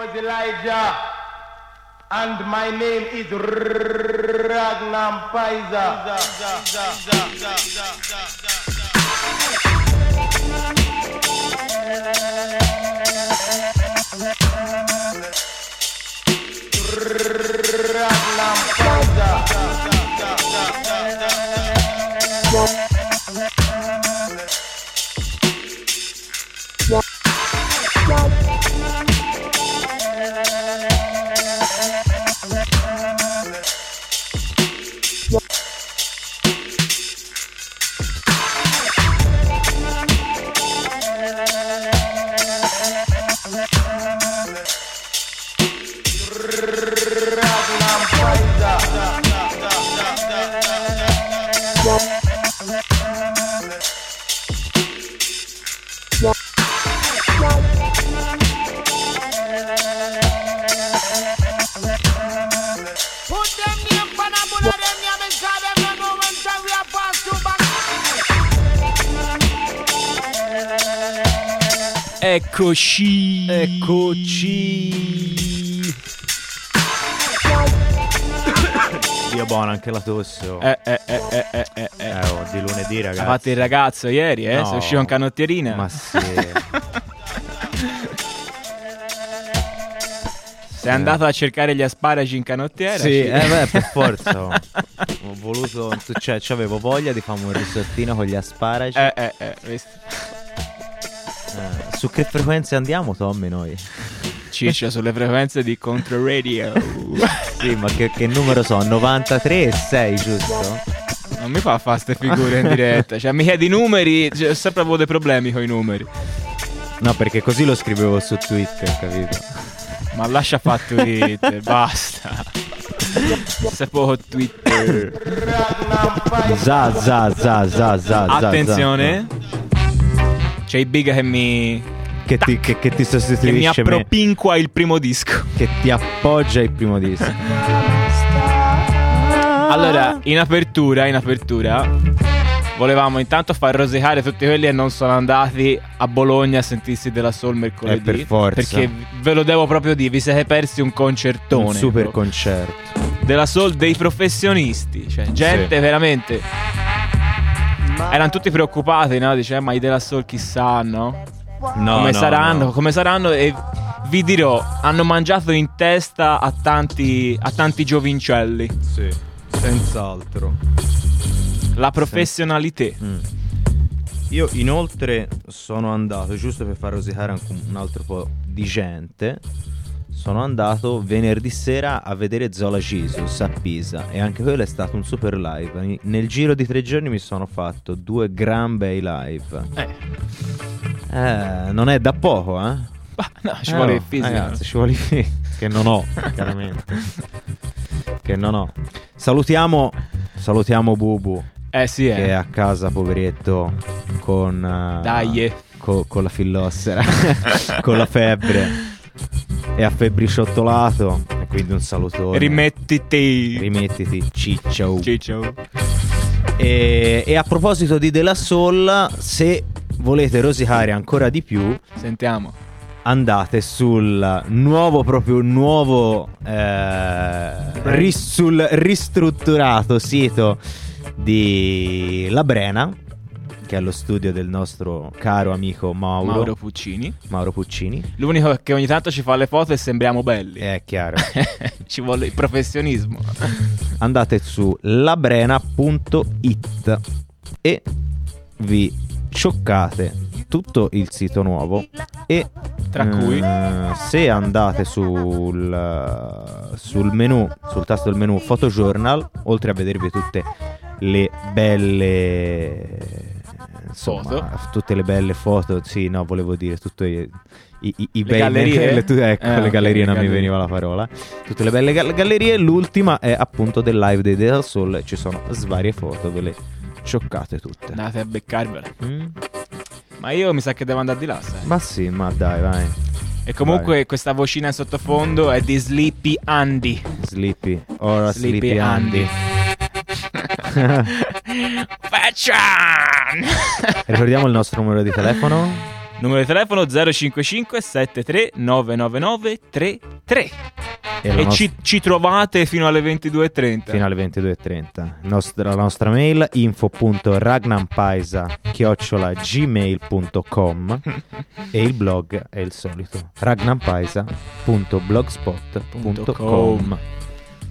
was Elijah, and my name is Ragnar Pfizer. Ragnar Pfizer. Eccoci. Eccoci. Dio buono, anche la tosse. oh. Eh, eh, eh, eh, eh, eh, eh. Eh, oh, di lunedì, ragazzi. Ha fatto il ragazzo ieri, eh? No. Se usciva in canottierina. Ma sì. Sei andato a cercare gli asparagi in canottiera? sì, eh, beh, per forza. oh. Ho voluto, cioè, avevo voglia di fare un risottino con gli asparagi. Eh, eh, eh, Eh, su che frequenze andiamo, Tommy, noi? Ciccia sulle frequenze di Controradio. Sì, ma che, che numero so? 93 e 6, giusto? non mi fa fare ste figure in diretta. Cioè, mi chiedi i numeri, cioè, ho sempre avuto dei problemi con i numeri. No, perché così lo scrivevo su Twitter, capito? Ma lascia fare Twitter, basta. Se poco Twitter. Za, za, za, za, za, za, Attenzione. C'è il big che mi. Che ti, che, che ti Che mi sostituisce, me- appropinqua il primo disco. che ti appoggia il primo disco. Allora, in apertura, in apertura, volevamo intanto far rosicare tutti quelli che non sono andati a Bologna a sentirsi della Soul mercoledì. Eh, per forza. Perché ve lo devo proprio dire, vi siete persi un concertone. un super proprio. concerto. della Soul dei professionisti. Cioè, gente Sì. veramente. Erano tutti preoccupati, no? Dice, "Eh, ma i della Soul chissà, no? No, come no, saranno, no. come saranno e vi dirò, hanno mangiato in testa a tanti, a tanti giovincelli. Sì, senz'altro. La professionalità. Mm. Io inoltre sono andato, giusto per far rosicare anche un altro po' di gente, sono andato venerdì sera a vedere Zola Jesus a Pisa e anche quello è stato un super live. Nel giro di tre giorni mi sono fatto due gran bei live. Eh, Eh, non è da poco, eh? bah, no, ci Eh, vuole no, il fisico. Ragazzi, ci vuole il fisico. Che non ho, chiaramente. che non ho. Salutiamo, salutiamo Bubu, Eh sì, eh. che è a casa, poveretto, con... eh, Dai, co- con la fillossera, con la febbre. È affebbriciottolato, e quindi un salutone. Rimettiti. Rimettiti, ciccio. Ciccio. E, e a proposito di De La Soul, se volete rosicare ancora di più, Sentiamo. andate sul nuovo, proprio nuovo, eh, ris- sul ristrutturato sito di La Brena, che è lo studio del nostro caro amico Mauro, Mauro Puccini. Mauro Puccini. L'unico che ogni tanto ci fa le foto e sembriamo belli. È chiaro. ci vuole il professionismo. andate su labrena.it e vi scioccate tutto il sito nuovo e Tra cui? eh, se andate sul, sul menu sul tasto del menu photojournal oltre a vedervi tutte le belle insomma, Foto? tutte le belle foto sì no volevo dire tutte i, i, i- Le bei- gallerie? le tu- ecco Eh, le ok, gallerie le non mi gallerie. veniva la parola tutte le belle gal- gallerie l'ultima è appunto del live dei Data Soul ci sono svarie foto ve le scioccate tutte Andate a beccarvele. Mm? Ma io mi sa che devo andare di là, sai. ma sì ma dai vai E comunque questa vocina in sottofondo è di Sleepy Andy. Sleepy ora Sleepy, Sleepy Andy Fashion! ricordiamo il nostro numero di telefono Numero di telefono 055 73 999 33. E E nos- ci, ci trovate fino alle 22.30. fino alle 22.30. Nostra- la nostra mail info.ragnampaisa chiocciola gmail.com e il blog è il solito ragnampaisa.blogspot.com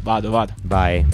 Vado, vado. Vai.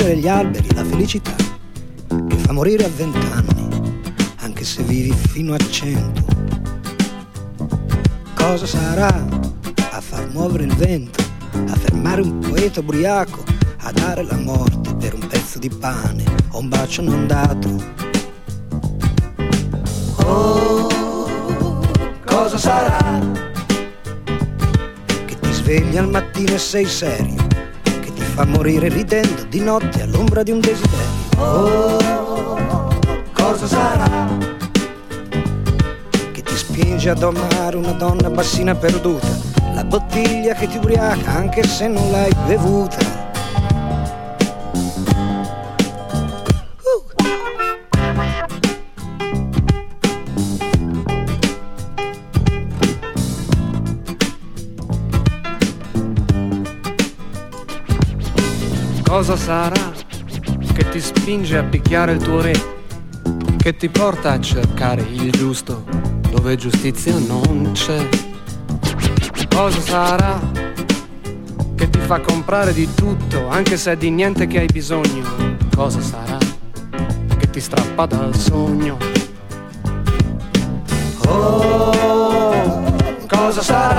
Crescere gli alberi, la felicità, che fa morire a vent'anni, anche se vivi fino a cento? Cosa sarà a far muovere il vento, a fermare un poeta ubriaco, a dare la morte per un pezzo di pane o un bacio non dato? Oh, cosa sarà che ti svegli al mattino e sei serio, fa morire ridendo di notte all'ombra di un desiderio? Oh, cosa sarà che ti spinge a domare una donna bassina perduta, la bottiglia che ti ubriaca anche se non l'hai bevuta? Cosa sarà che ti spinge a picchiare il tuo re, che ti porta a cercare il giusto dove giustizia non c'è. Cosa sarà che ti fa comprare di tutto, anche se è di niente che hai bisogno? Cosa sarà che ti strappa dal sogno? Oh, cosa sarà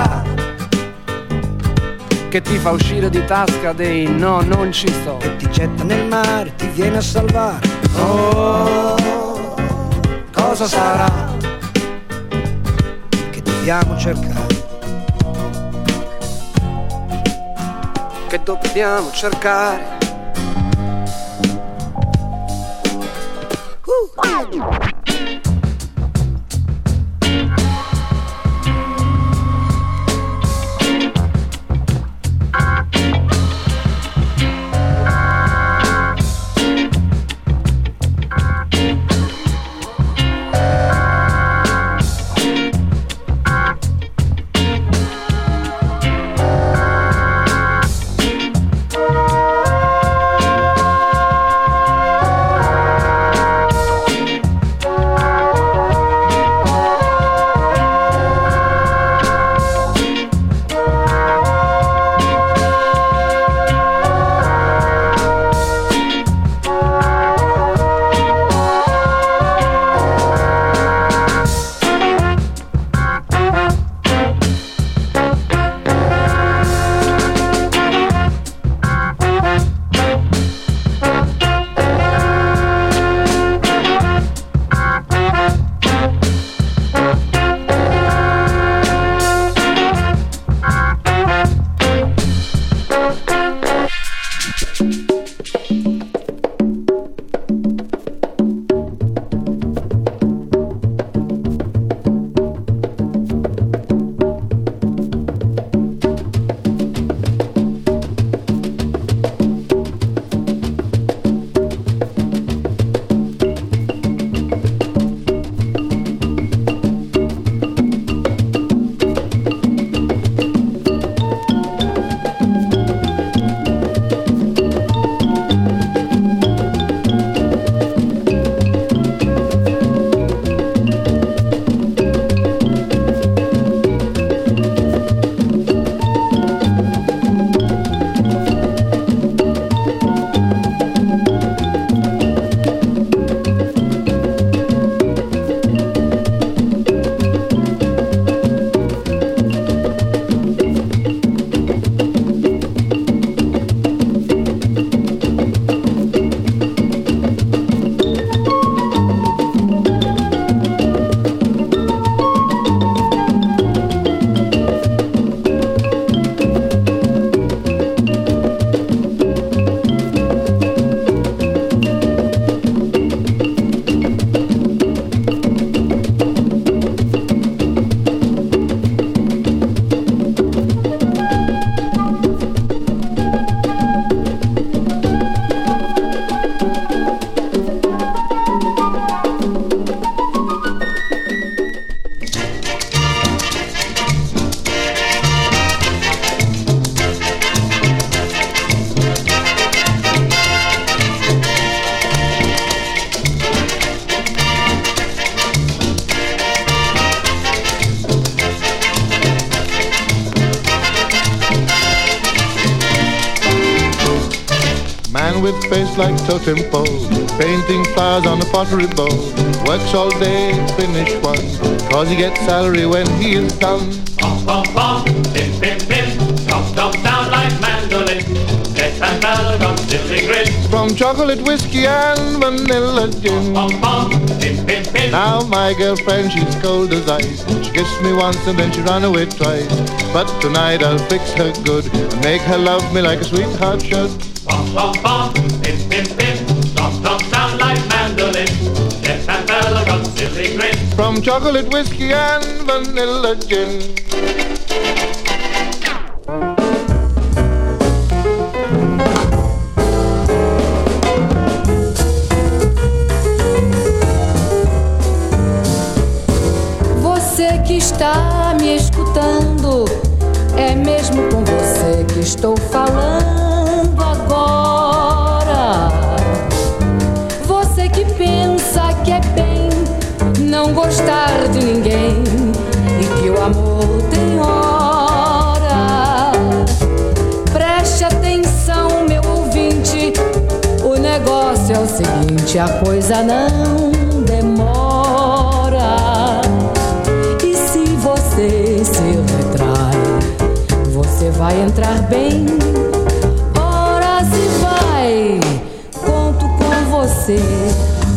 che ti fa uscire di tasca dei no, non ci sto? Ti getta nel mare, ti viene a salvare. Oh, cosa sarà? Che dobbiamo cercare. Che dobbiamo cercare? Like totem pole, painting flowers on a pottery bowl. Works all day, finish one, cause he gets salary when he is done. Pom pom pom, pim pim pim, tom tom down like mandolin. Get that bell gum silly grin. From chocolate whiskey and vanilla gin. Pom pom, pim pim pim. Now my girlfriend, she's cold as ice. She kissed me once and then she ran away twice. But tonight I'll fix her good and make her love me like a sweetheart should. Pom pom pom, pim Bell gum silly grin. From chocolate whiskey and vanilla gin. Você que está me escutando, é mesmo com você que estou falando é o seguinte: a coisa não demora. E se você se retrai, você vai entrar bem. Ora se vai, conto com você.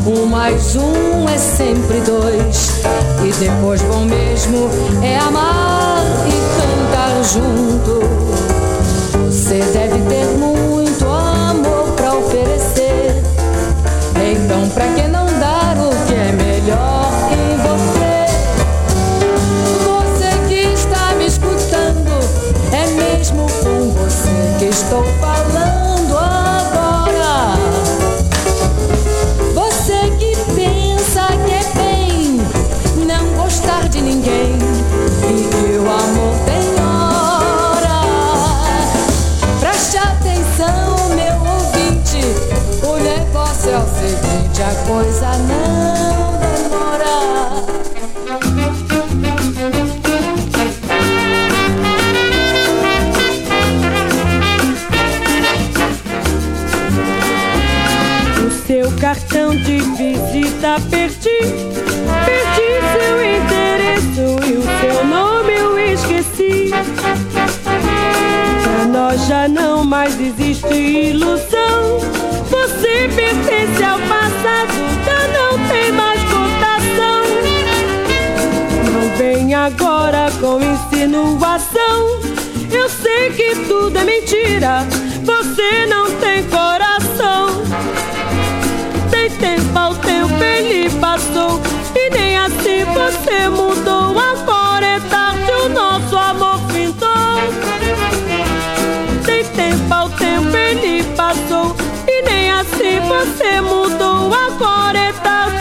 Um mais um é sempre dois. E depois bom mesmo é amar e cantar junto. Você deve Eu sei que tudo é mentira. Você não tem coração. Tem tempo ao tempo ele passou E nem assim você mudou Agora é tarde o nosso amor findou Tem tempo ao tempo ele passou E nem assim você mudou Agora é tarde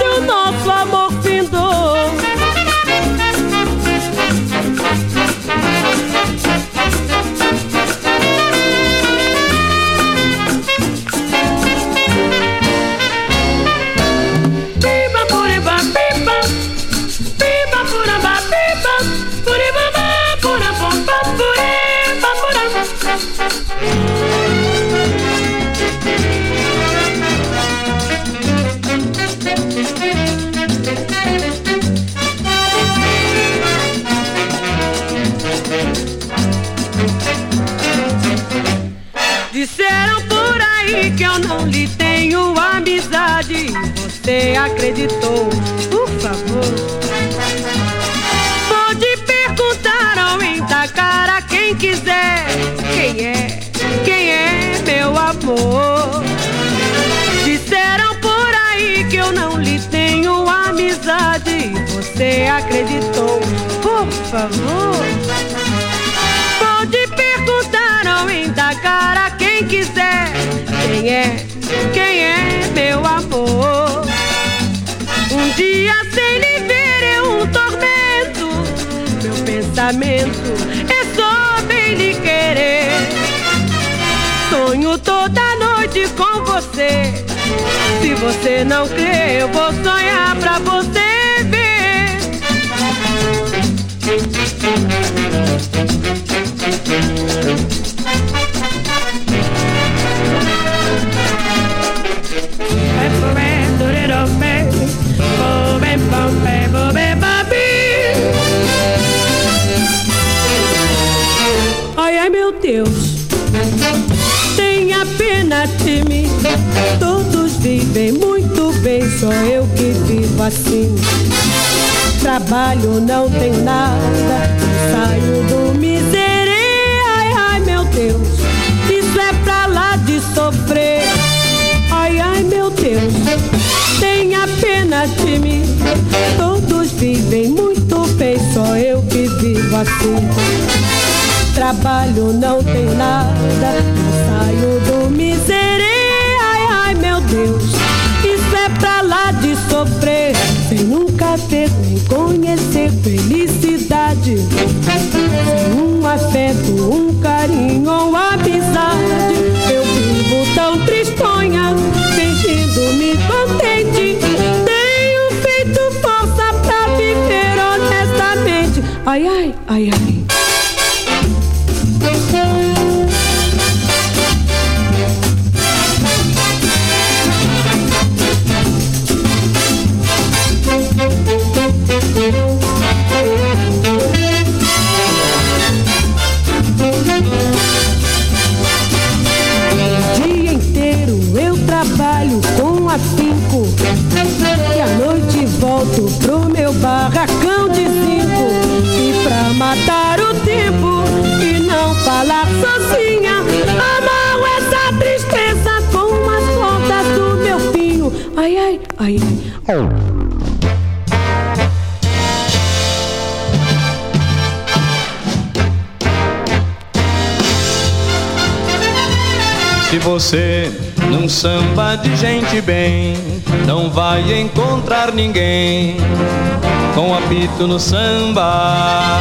que eu não lhe tenho amizade. Você acreditou, por favor. Pode perguntar ao cara quem quiser. Quem é? Quem é meu amor? Disseram por aí que eu não lhe tenho amizade. Você acreditou, por favor. Pode perguntar ao cara quem quiser. Quem é? Quem é meu amor? Um dia sem lhe ver é um tormento. Meu pensamento é só bem lhe querer. Sonho toda noite com você. Se você não crê, eu vou sonhar pra você ver. Assim. Trabalho não tenho nada, saio do miserê. Ai, ai meu Deus, isso é pra lá de sofrer. Ai, ai meu Deus, tenha pena de mim. Todos vivem muito bem, só eu que vivo assim. Trabalho não tenho nada, saio do cedo reconhecer felicidade. Um afeto, um carinho ou amizade, eu vivo tão tristonha, sentindo-me contente. Tenho feito força pra viver honestamente. Ai, ai, ai, ai. Você num samba de gente bem. Não vai encontrar ninguém com apito no samba,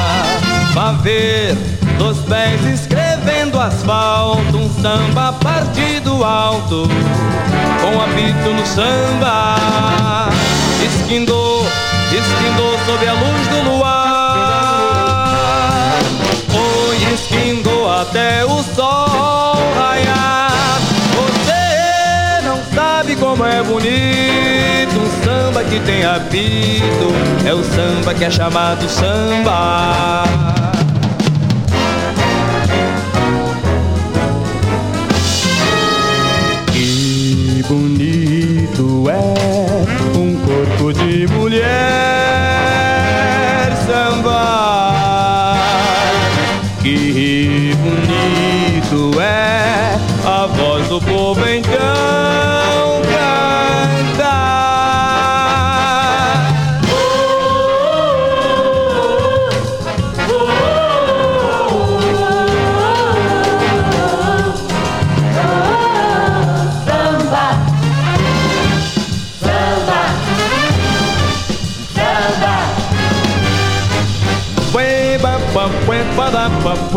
vá ver dos pés escrevendo asfalto um samba a partir do alto com apito no samba, esquindou, esquindou sob a luz do luar, foi esquindou até o sol raiar. Sabe como é bonito um samba que tem apito, é o samba que é chamado samba. Que bonito é um corpo de mulher samba. Que bonito é a voz do povo então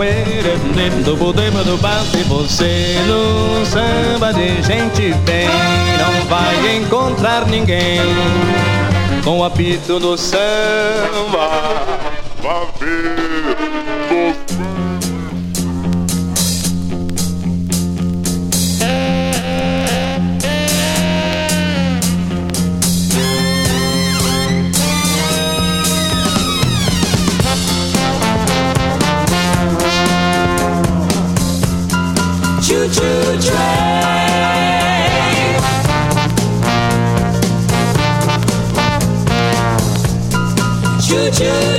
re, do, bo, de, ba, do, ba. Se você no samba de gente bem não vai encontrar ninguém com o apito do samba. Ver future.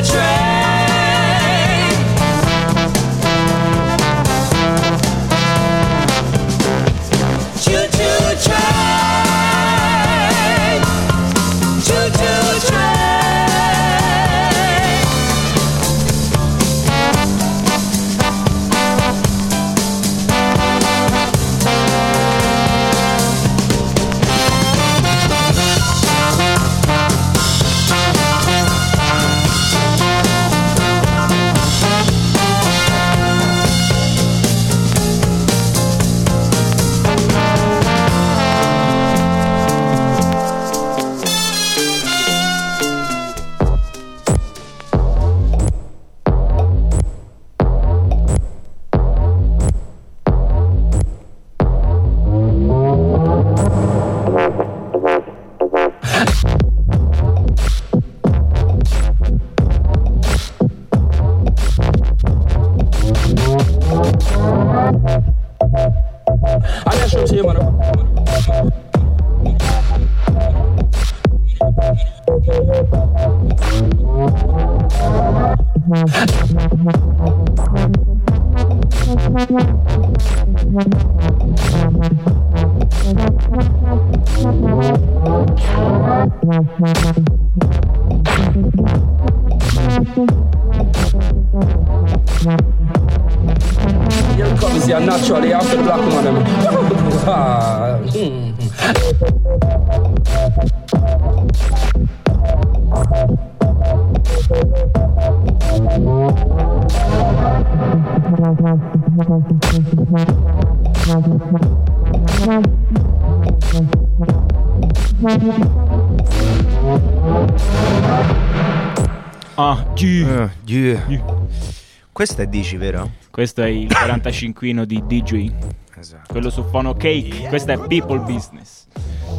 Questo è Digi, vero? Questo è il 45 di DJ. Esatto. Quello su Phono Cake. Questo è People Business.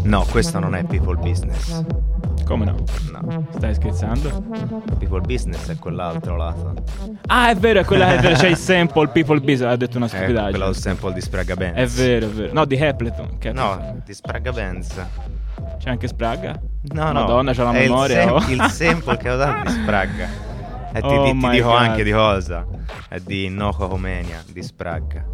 No, questo non è People Business. Come no? No. Stai scherzando? People Business è quell'altro lato. Ah, è vero, è quella che c'è il sample People Business. Ha detto una È stupidaggine. quello sample di Spraga Benz. È vero, è vero. No, di Appleton. Che No, di Spraga Benz. C'è anche Spraga? No, no. Madonna, c'ha la è il memoria. sam- oh. Il, sample che ho dato di Spraga. E ti, Oh ti- ti dico God. anche di cosa. È di Noco Homenia, di Spraga.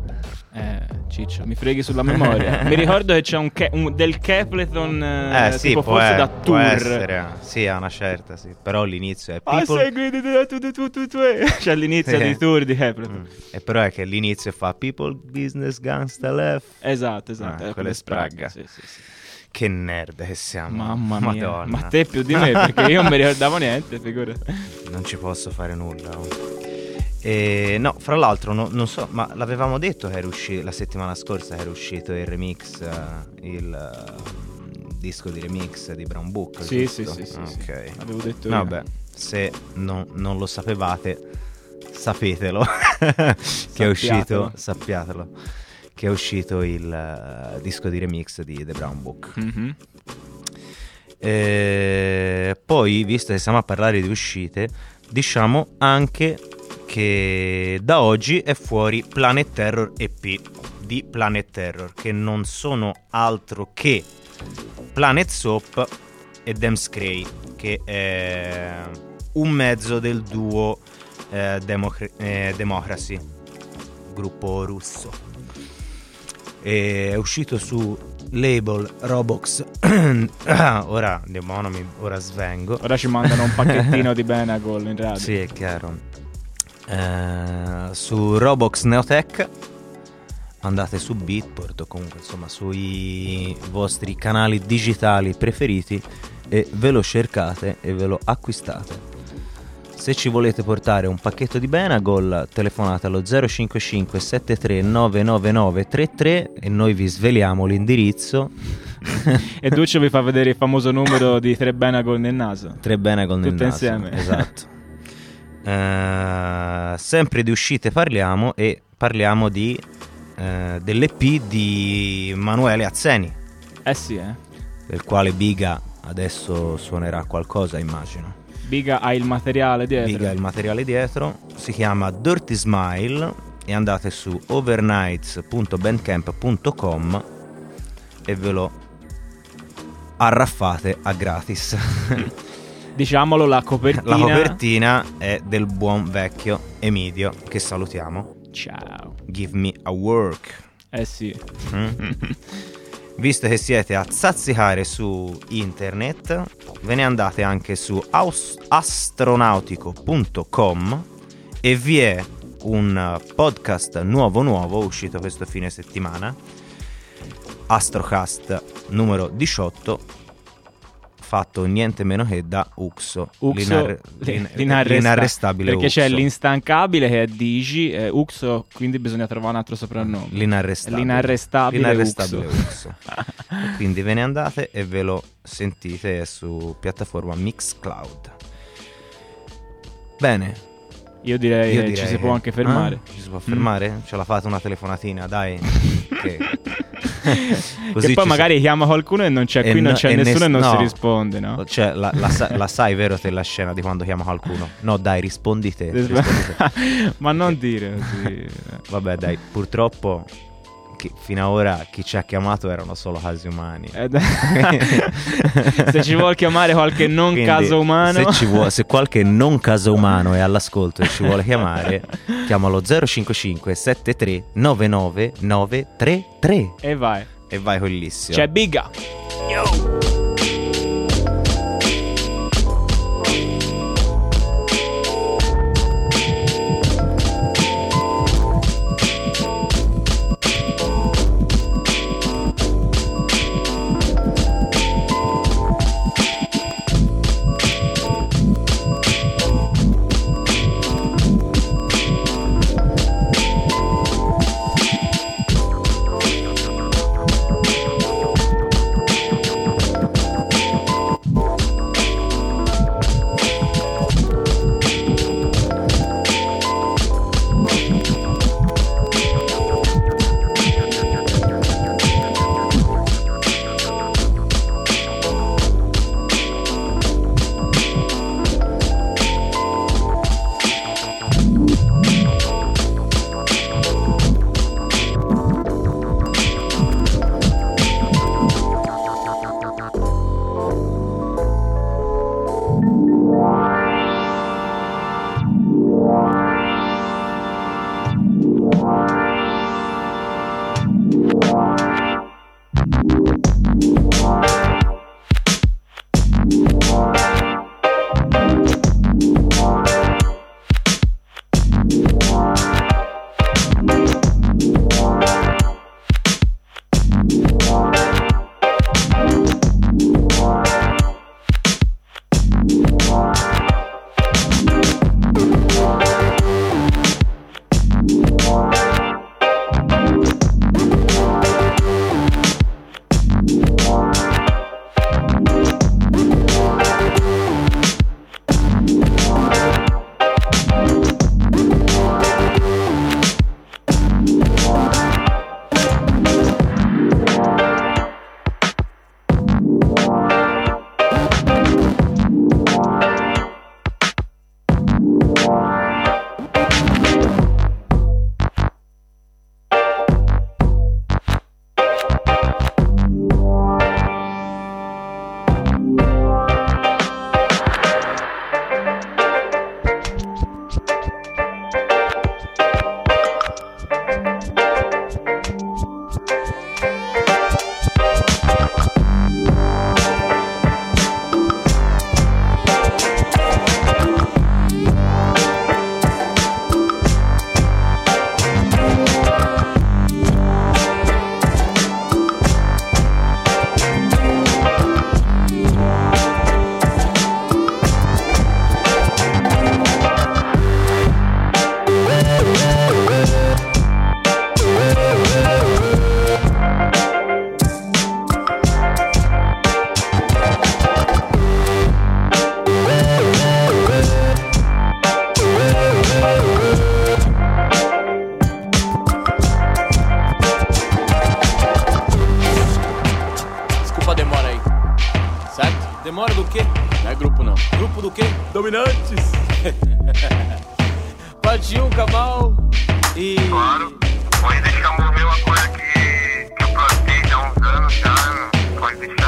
Eh, Ciccio, mi freghi sulla memoria. mi ricordo che c'è un, Ke- un- del Capleton eh, Eh, sì, tipo può, forse è- da può tour. essere. Sì, a una certa, sì. Però l'inizio è A People... seguito di tu, tu, tu, tu, tu, eh. C'è l'inizio di tour di Capleton. Mm. E però è che l'inizio fa People Business Gangsta Left. Esatto, esatto. Ah, è quello è Spraga. Sì, sì, sì. Che nerd che siamo. Mamma mia. Madonna. Ma te più di me, perché io non mi ricordavo niente, figurati. Non ci posso fare nulla. E, no, fra l'altro, no- non so, ma l'avevamo detto che era uscito la settimana scorsa che era uscito il remix, eh, il eh, disco di remix di Brown Book. Sì, sì, sì, sì, Ok. sì. L'avevo detto io. Vabbè, se non, non lo sapevate, sapetelo che è uscito, sappiatelo, che è uscito il eh, disco di remix di The Brown Book. Mhm. Eh, poi, visto che stiamo a parlare di uscite, diciamo anche che da oggi è fuori Planet Terror EP di Planet Terror, che non sono altro che Planet Soap e Dems Cray, che è un mezzo del duo eh, Democ- eh, Democracy, gruppo russo. E è uscito su label Robox. Ora, demonomi, ora svengo. Ora ci mandano un pacchettino di Benagol in radio. Sì, è chiaro. Eh, su Robox Neotech andate su Beatport o comunque insomma sui vostri canali digitali preferiti e ve lo cercate e ve lo acquistate. Se ci volete portare un pacchetto di Benagol, telefonate allo 055 73 999 33 e noi vi sveliamo l'indirizzo. E Duccio vi fa vedere il famoso numero di tre Benagol nel naso. Tre Benagol nel Tutte naso. insieme. Esatto. Eh, sempre di uscite parliamo e parliamo di eh, dell'EP di Manuele Azzeni, Eh sì, eh. del quale Biga adesso suonerà qualcosa, immagino. Biga ha il materiale dietro. Biga ha il materiale dietro, si chiama Dirty Smile e andate su overnights.bandcamp.com e ve lo arraffate a gratis. Diciamolo, la copertina. La copertina è del buon vecchio Emidio, che salutiamo. Ciao. Give me a work. Eh sì. Mm? Visto che siete a zazzicare su internet, ve ne andate anche su astronautico.com e vi è un podcast nuovo nuovo uscito questo fine settimana, Astrocast numero 18, fatto niente meno che da Uxo, Uxo, l'inarre- li- l'in- l'inarresta- l'inarrestabile Perché c'è Uxo. l'instancabile che è Digi, e Uxo, quindi bisogna trovare un altro soprannome. L'inarrestabile. L'inarrestabile L'inarrestabile Uxo. Uxo. Quindi ve ne andate e ve lo sentite su piattaforma Mixcloud. Bene. Io direi Io che direi ci si può anche fermare. Ah? Ci si può fermare? Ce la fate una telefonatina, dai. che... che poi magari chiama qualcuno e non c'è E qui, non no- c'è e nessuno ness- e non si no. risponde, no? Cioè, la, la sa- la sai, vero, te la scena di quando chiama qualcuno? No, dai, rispondi te. rispondi te. Ma non dire così. Vabbè, dai, purtroppo chi- fino ad ora chi ci ha chiamato erano solo casi umani. Eh, se ci vuol chiamare qualche non Quindi, caso umano, Se, ci vuo- se qualche non caso umano è all'ascolto e ci vuole chiamare, chiamalo 055 73 99 933 e vai. e vai con l'issio. C'è Biga. Desculpa Do quê? Não é grupo não. Grupo do quê? Dominantes. Parte 1, um, Kamal. E. Claro. Pode deixar uma coisa que, que eu plantei há uns anos já. Pode deixar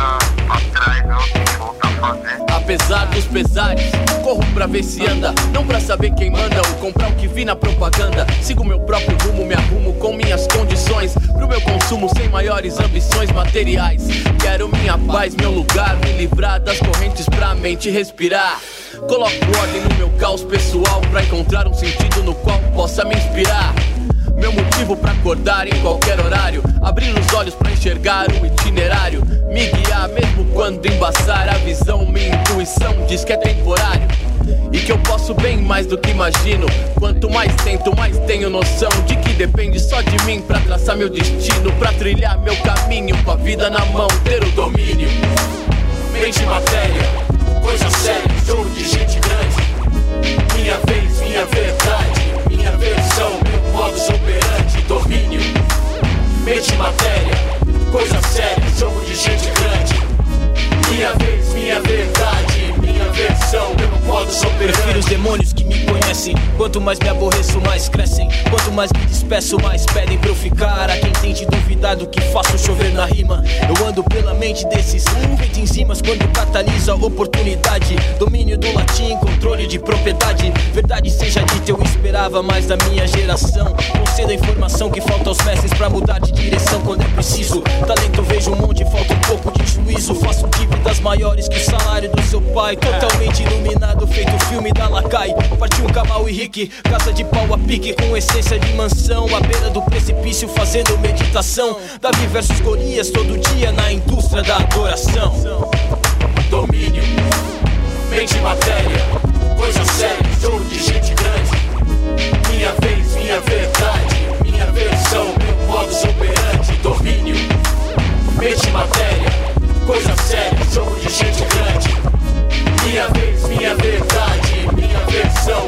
Apesar dos pesares, corro pra ver se anda. Não pra saber quem manda ou comprar o que vi na propaganda. Sigo meu próprio rumo, me arrumo com minhas condições. Pro meu consumo sem maiores ambições materiais. Quero minha paz, meu lugar, me livrar das correntes pra mente respirar. Coloco ordem no meu caos pessoal pra encontrar um sentido no qual possa me inspirar. Meu motivo pra acordar em qualquer horário. Abrir os olhos pra enxergar o itinerário. Me guiar mesmo quando embaçar a visão. Minha intuição diz que é temporário. E que eu posso bem mais do que imagino. Quanto mais tento, mais tenho noção de que depende só de mim pra traçar meu destino. Pra trilhar meu caminho com a vida na mão, ter o domínio. Mente matéria, coisa séria, jogo de gente grande. Minha vez, minha verdade, modus operandi, domínio. Mente matéria, coisa séria, jogo de gente grande. Minha vez, minha verdade, minha versão, meu modus operandi. Prefiro os demônios que me conhecem. Quanto mais me aborreço, mais crescem. Quanto mais me despeço, mais pedem pra eu ficar. A quem tente duvidar do que faço chover na rima. Eu ando pela mente desses feito enzimas quando catalisa oportunidade. Domínio do latim, controle de propriedade. Verdade seja dita, eu esperava mais da minha geração. Concedo a informação que falta aos mestres pra mudar de direção quando é preciso. Talento vejo um monte, falta um pouco de juízo. Faço dívidas maiores que o salário do seu pai. Totalmente iluminado, feito filme da Lacai. Partiu Kamal e Rick, casa de pau a pique com essência de mansão. À beira do precipício fazendo meditação. Davi versus Golias todo dia na indústria da adoração. Domínio, mente e matéria, coisa séria, jogo de gente grande. Minha vez, minha verdade, minha versão, meu modus operandi, domínio. Mente e matéria, coisa séria, jogo de gente grande. Minha vez, minha verdade, minha versão.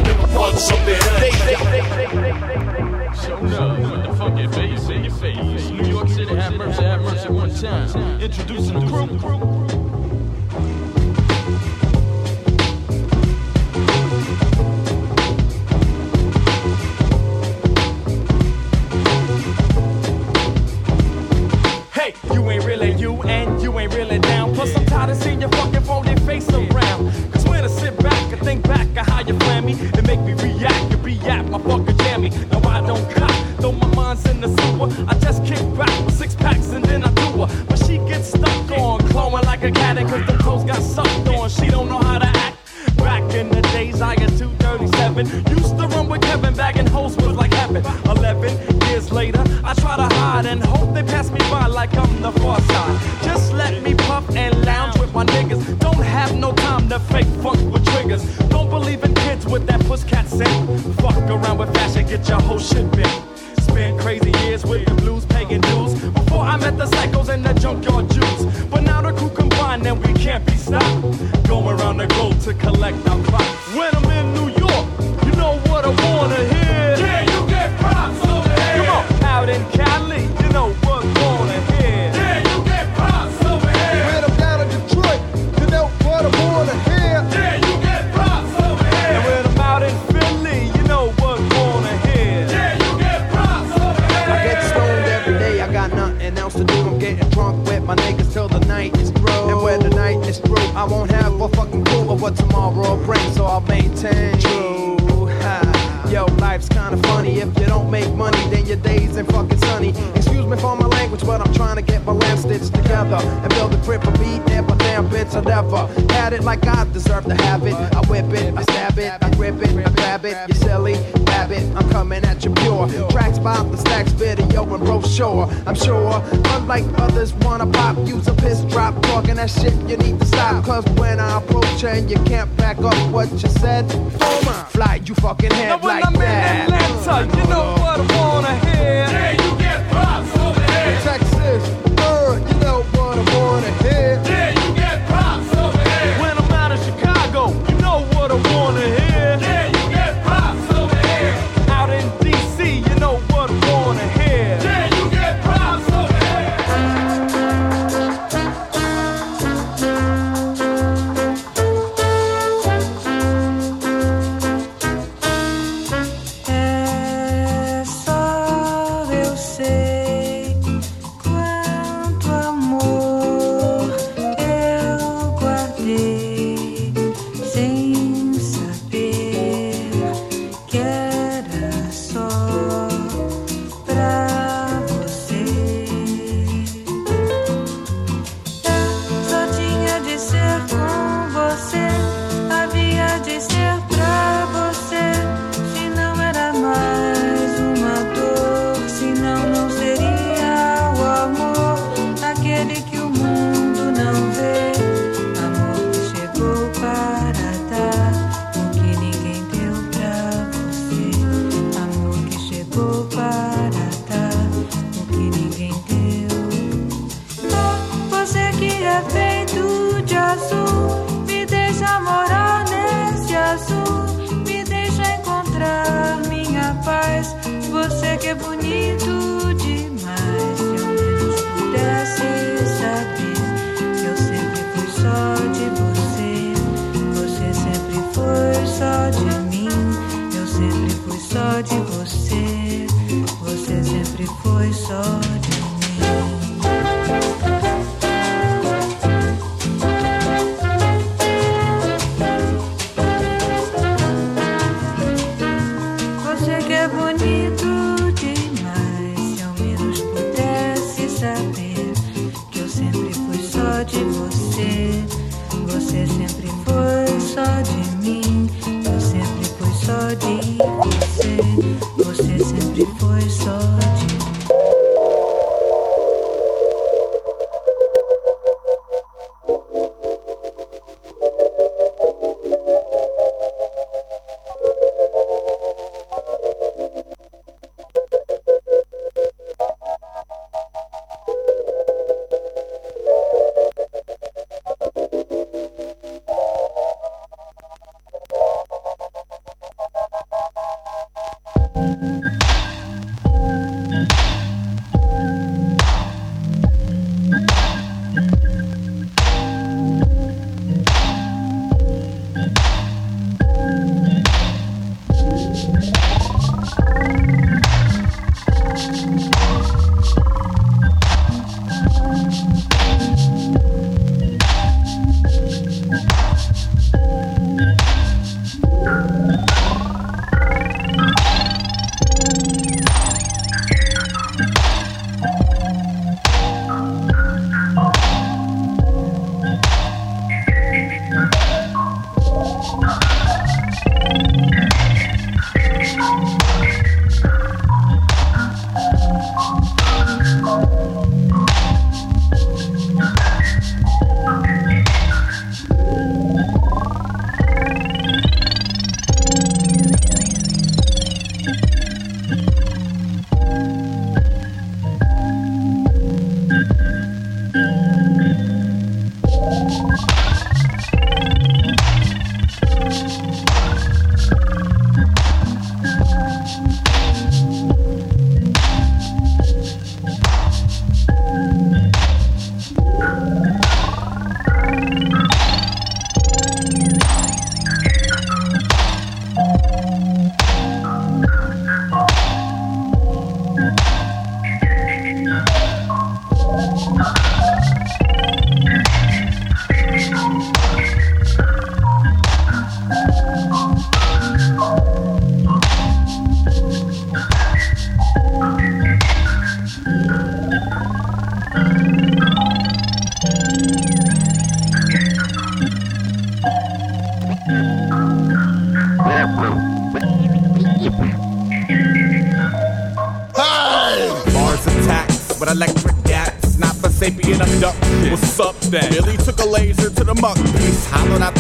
With the funky bass in face. New York City, have mercy, have mercy one time. Introducing the crew.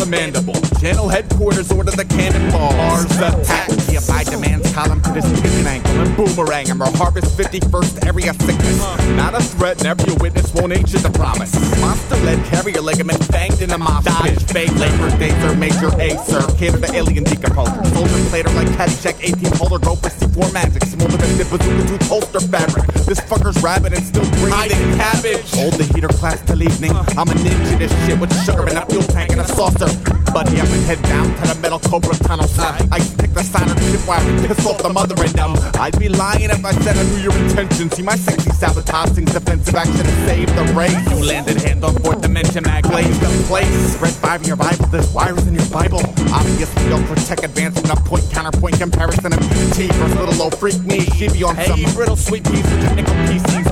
Mandible. Channel headquarters order the cannonball. Mars attack. GFI demands column to this pigeon ankle and boomerang or harvest 51st area sickness. Not a threat, never a witness, won't ancient the promise. Monster lead carrier ligament banged in the mosh Dodge fake labor days major acer. Cater to alien decomposer. Soldier plater like Caddyshack 18 polar go C4 magic. Smolder than the bazooka tooth holster fabric. This fucker's rabid and still breathing. cabbage. Hold the heater class till evening. Uh. I'm a ninja this shit with sugar in a fuel tank and a saucer. Buddy up and head down to the metal cobra tunnel. I pick the sign of the ship piss off the mother and um, I'd be lying if I said I knew your intentions. See my sexy sabotage things defensive action and save the race. You landed hand on fourth dimension mag blaze the place. Red five in your Bible, there's wires in your Bible. Obviously, don't protect advancement of point counterpoint comparison of PT versus little old freak me. She be on some brittle sweet piece, with technical CDs,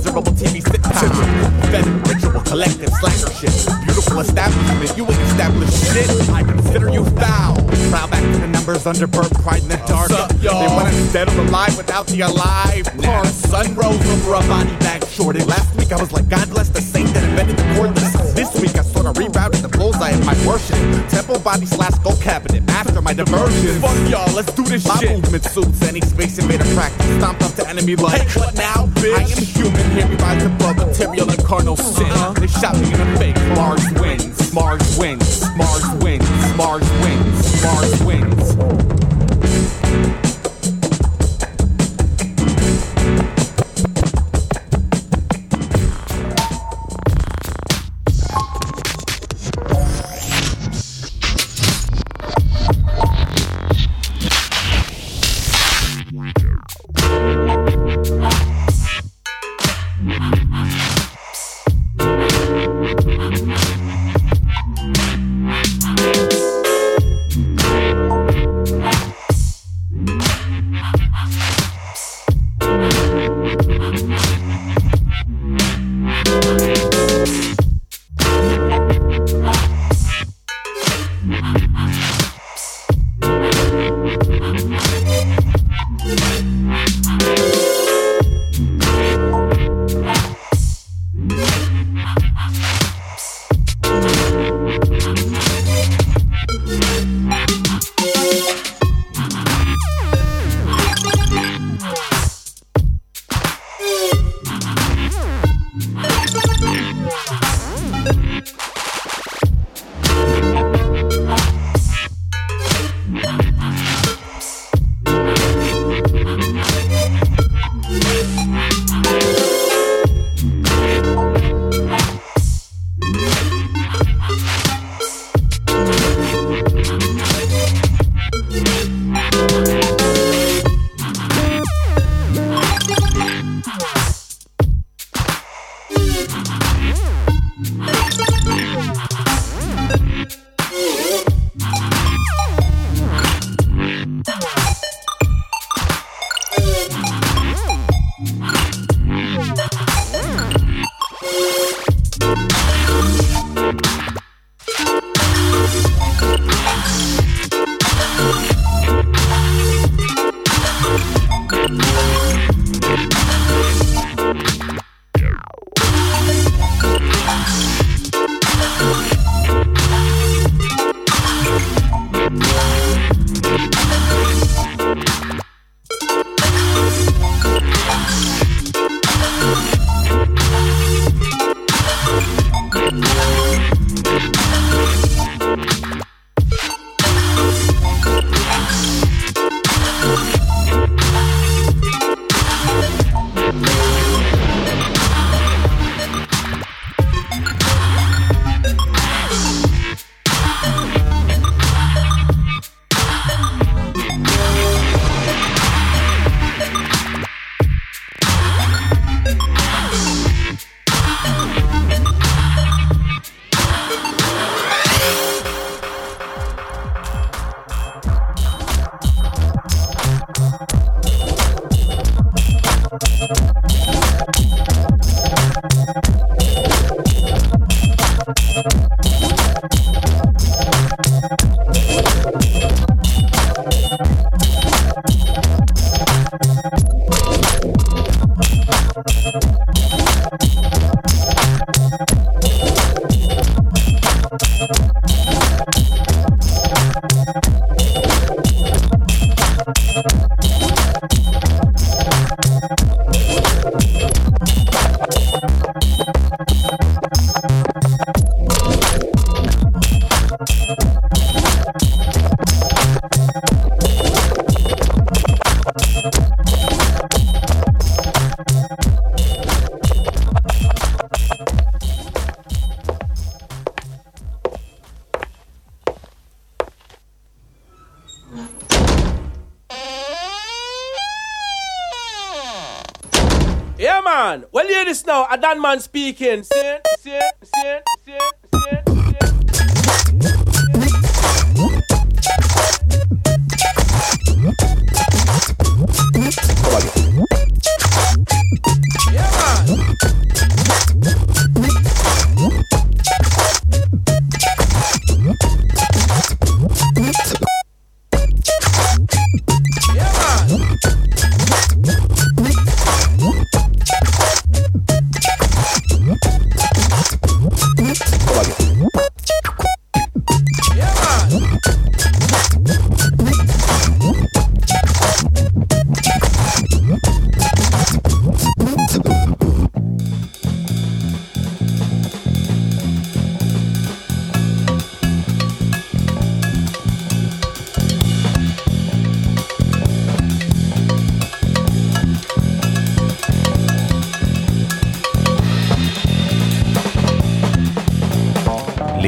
miserable TV sitcoms. Fed ritual collective slacker shit. Beautiful establishment, you ain't established shit. I consider you foul. Proud back to the numbers under bird pride in the dark. They want us dead or alive without the alive part. Sun rose over a body bag shorted. Last week I was like, God bless the saint rerouted the bullseye of my worship. Temple body slash skull cabinet. After my diversion. Fuck y'all, let's do this my shit. My movement suits any space invader practice. Stomped up to enemy like. Hey, what now, bitch? I am human, hear me rise above material and carnal sin. Uh-huh. They shot me in the face. Mars wins, Mars wins, Mars wins, Mars wins, Mars wins. that man speaking.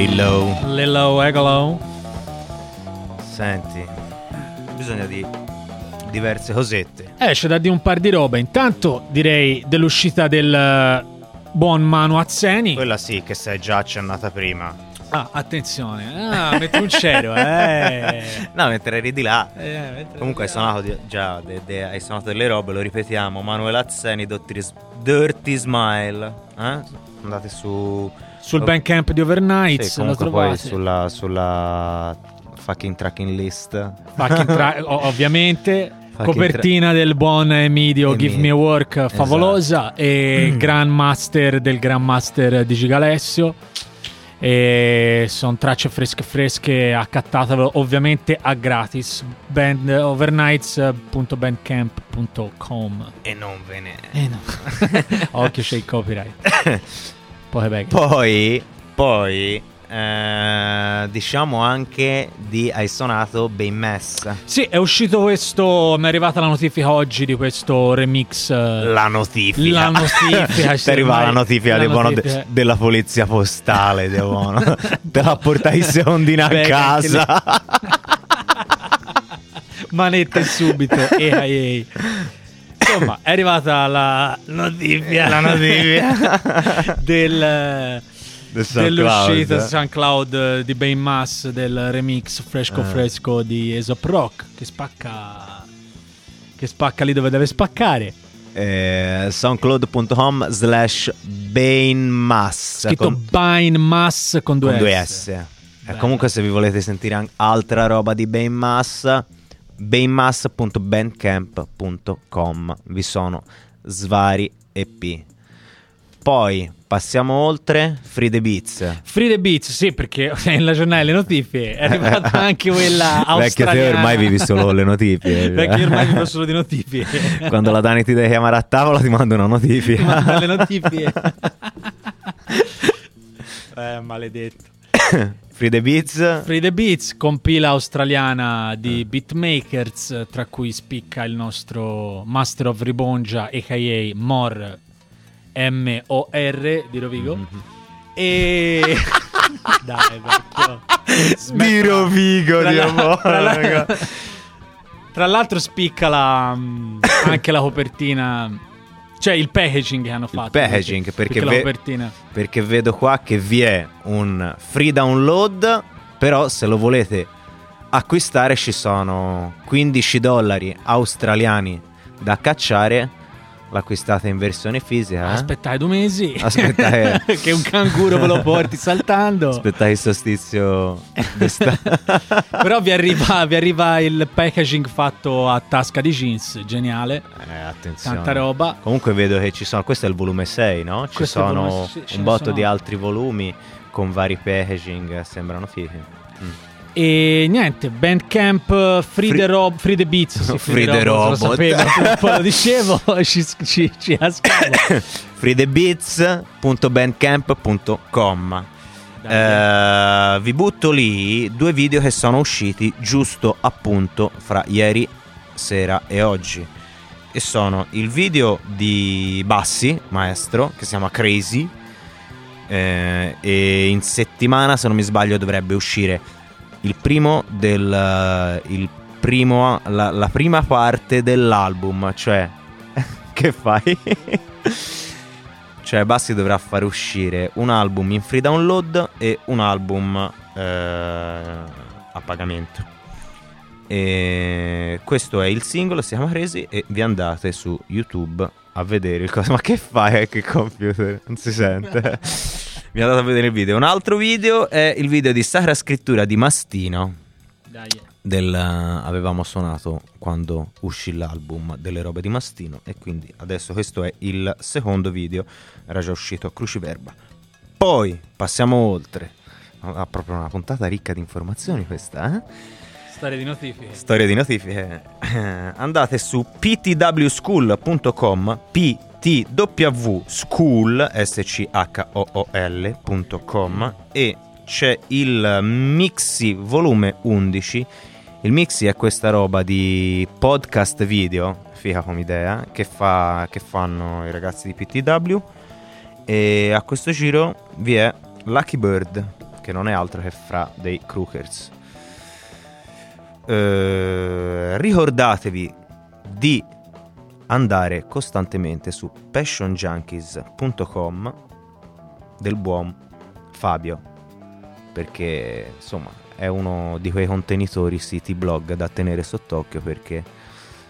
Lillo. Lillo, eccolo. Senti, bisogna di diverse cosette. Eh, c'è da dire un par di roba. Intanto direi dell'uscita del eh, buon Manu Azzeni. Quella sì, che sei già accennata prima. Ah, attenzione. Ah, metti un cero, eh. No, mentre eri di là. Eh, Comunque hai suonato di- già, de- de- hai suonato delle robe, lo ripetiamo. Manuel Azzeni, Dirty, Dirty Smile. Eh? Andate su... Sul Bandcamp di Overnights, Sì, comunque poi sulla, sulla fucking tracking list. Fucking tra- ovviamente. Fucking Copertina del buon Emidio Give. Me Work favolosa e Mm. Grandmaster del Grandmaster di Gigalessio. E sono tracce fresche fresche accattatevelo ovviamente a gratis. Band, overnights.bandcamp.com E non ve ne... Eh no. Occhio c'è il copyright. Poi Poi, poi eh, diciamo anche di hai suonato Ben Mess. Sì, è uscito questo. Mi è arrivata la notifica oggi di questo remix. eh, La notifica. La notifica. Ti arriva la notifica, la buono de- notifica. della polizia postale. Te la portai in secondina a casa. Manette subito. E ai, Insomma, è arrivata la notifica. La notifica. del. Del SoundCloud. dell'uscita su SoundCloud eh, di Bane Mass del remix fresco Eh. fresco di Aesop Rock che spacca che spacca lì dove deve spaccare Eh, soundcloud.com slash Banemass scritto con, Bane Mass con due, con due S. S. Eh, comunque se vi volete sentire an- altra roba di Bane Mass banemass.bandcamp.com vi sono svari EP. Poi passiamo oltre Free the Beats. Free the Beats, sì, perché nella giornale le notifiche è arrivata anche quella Vecchio te australiana. ormai vivi solo le notifiche. Vecchio io ormai vivo solo di notifiche. Quando la Dani ti deve chiamare a tavola ti manda una Ti notifica. le notifiche. eh, maledetto. Free the Beats. Free the Beats, compila australiana di beatmakers, tra cui spicca il nostro Master of Ribongia, a.k.a. Mor, M-O-R di Rovigo. E... Dai, vecchio. Di Rovigo, Tra di amore, tra la-. Tra l'altro spicca la, mm, anche la copertina, cioè il packaging che hanno fatto. packaging, perché la ve- copertina. Perché vedo qua che vi è un free download, però se lo volete acquistare ci sono 15 dollari australiani da cacciare. L'acquistate in versione fisica. eh? Aspettate due mesi. Aspettate. che un canguro ve lo porti saltando. Aspettate il solstizio d'estate. Però vi arriva, vi arriva il packaging fatto a tasca di jeans, geniale. Eh, attenzione. Tanta roba. Comunque vedo che ci sono. Questo è il volume 6, no? Ci Questo sono volume- un botto sono. di altri volumi con vari packaging. eh, Sembrano fighi. Mm. E niente, Bandcamp Free, Free- the, Rob, free the Beats. sì, Free the Lo Robot. sapevo, un po' lo dicevo, ci, ci, ci freethebeats.bandcamp.com Eh, vi butto lì due video che sono usciti giusto appunto fra ieri sera e oggi e sono il video di Bassi maestro che si chiama Crazy eh, e in settimana se non mi sbaglio dovrebbe uscire il primo del il primo la, la prima parte dell'album cioè che fai? cioè, Bassi dovrà far uscire un album in free download e un album eh, a pagamento. E questo è il singolo, si chiama Crazy e vi andate su YouTube a vedere il cosa. Ma che fai? Che computer? Non si sente. Vi andate a vedere il video. Un altro video è il video di Sacra Scrittura di Mastino. Dai. Del, avevamo suonato quando uscì l'album delle robe di Mastino e quindi adesso questo è il secondo video, era già uscito a Cruciverba. Poi passiamo oltre. Ha proprio una puntata ricca di informazioni questa, eh? Storia di notifiche. Storia di notifiche. Eh, Andate su ptwschool.com ptw school s c h o o l.com e c'è il Mixi volume 11. Il Mixi è questa roba di podcast video, figa come idea, che, fa, che fanno i ragazzi di PTW. E a questo giro vi è Lucky Bird, che non è altro che fra dei Crookers. Eh, ricordatevi di andare costantemente su passionjunkies.com del buon Fabio perché insomma è uno di quei contenitori siti blog da tenere sott'occhio perché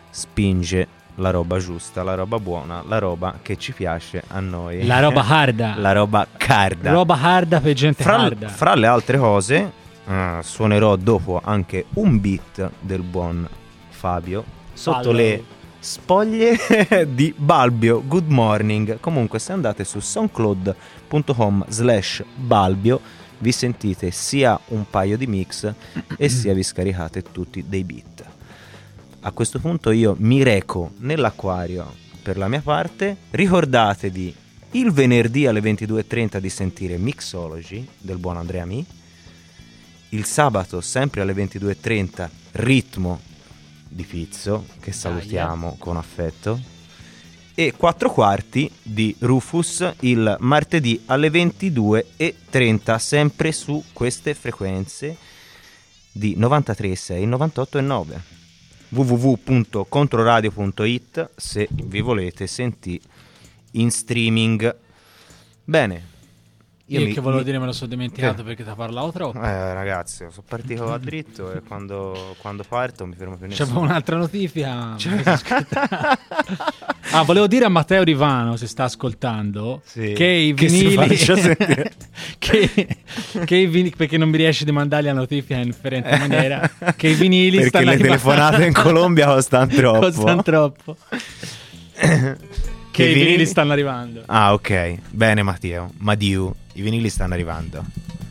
spinge la roba giusta, la roba buona, la roba che ci piace a noi. La roba harda. la roba carda. Roba harda per gente Fra, harda. fra le altre cose, eh, suonerò dopo anche un beat del buon Fabio sotto Fallo. le spoglie di Balbio. Good morning. Comunque, se andate su soundcloud.com slash Balbio, vi sentite sia un paio di mix e sia vi scaricate tutti dei beat. A questo punto io mi reco nell'acquario per la mia parte. Ricordatevi il venerdì alle 22.30 di sentire Mixology del buon Andrea Mi. Il sabato, sempre alle 22.30, Ritmo di Pizzo, che salutiamo con affetto. E 4 quarti di Rufus il martedì alle 22.30, sempre su queste frequenze di 93.6, 98 e 9 www.controradio.it se vi volete sentire in streaming. Bene. Io, mi- che volevo mi- dire me lo sono dimenticato Che? perché ti parlavo troppo. Eh, ragazzi, sono partito a dritto e quando, quando parto mi fermo più C'è nessuno. un'altra notifica. Ah, volevo dire a Matteo Rivano, se sta ascoltando, Sì, che i che vinili... sentire. che, che i vinili... Perché non mi riesce di mandarli la notifica in differente maniera. che i vinili Perché stanno le arrivando- telefonate in Colombia costano troppo. Costano troppo. che i vinili stanno arrivando. Ah, ok. Bene, Matteo. Matteo, i vinili stanno arrivando.